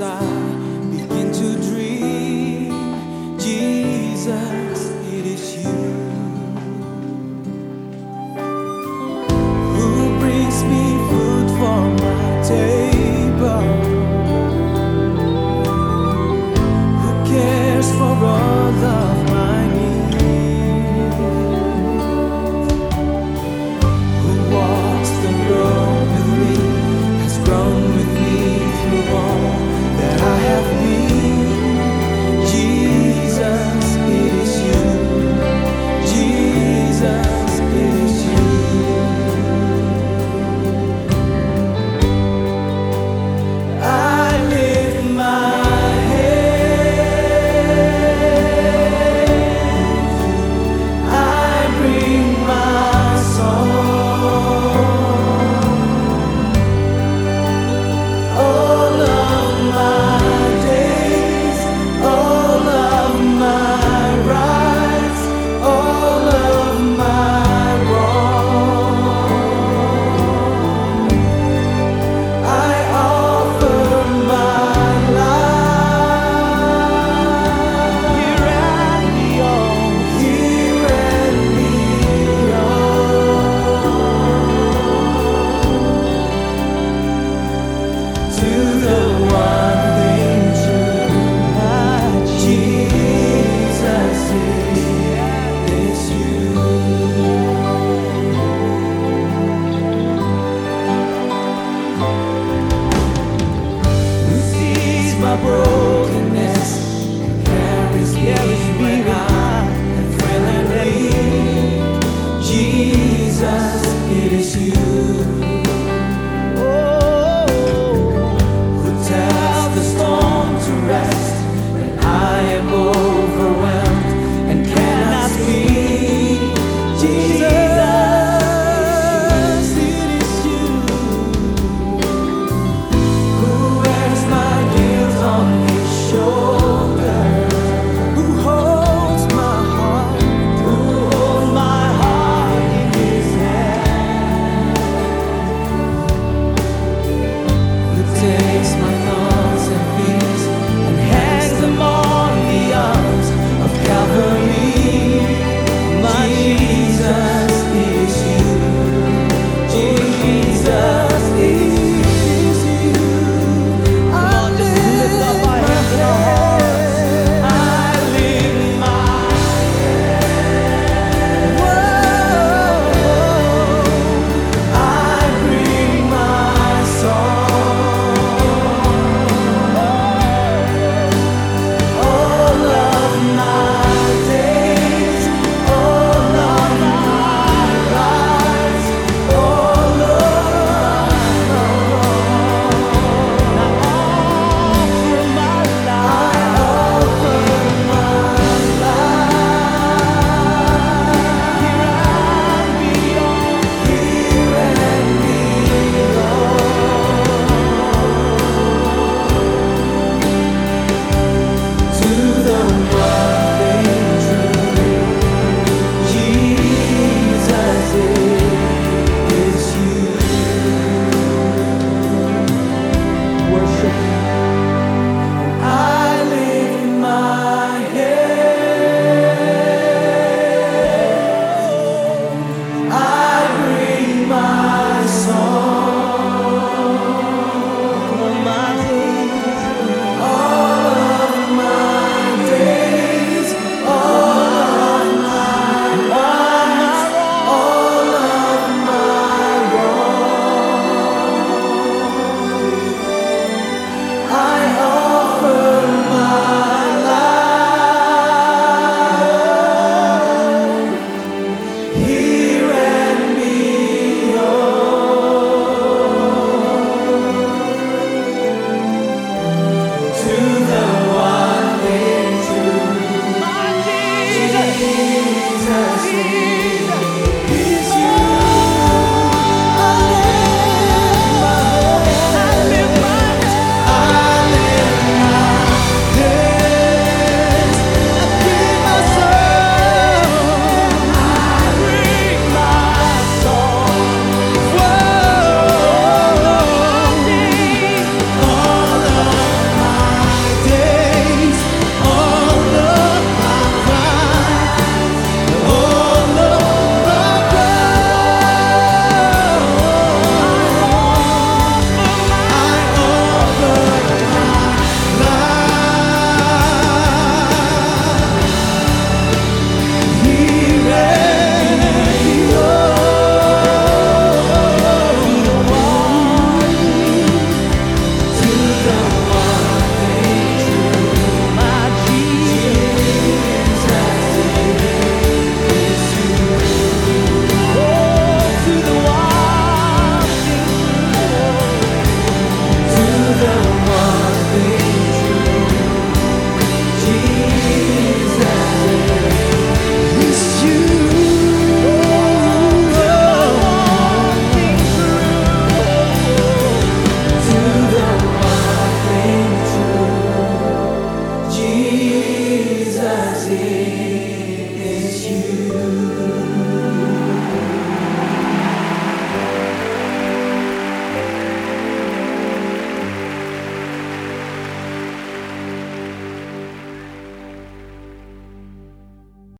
usar.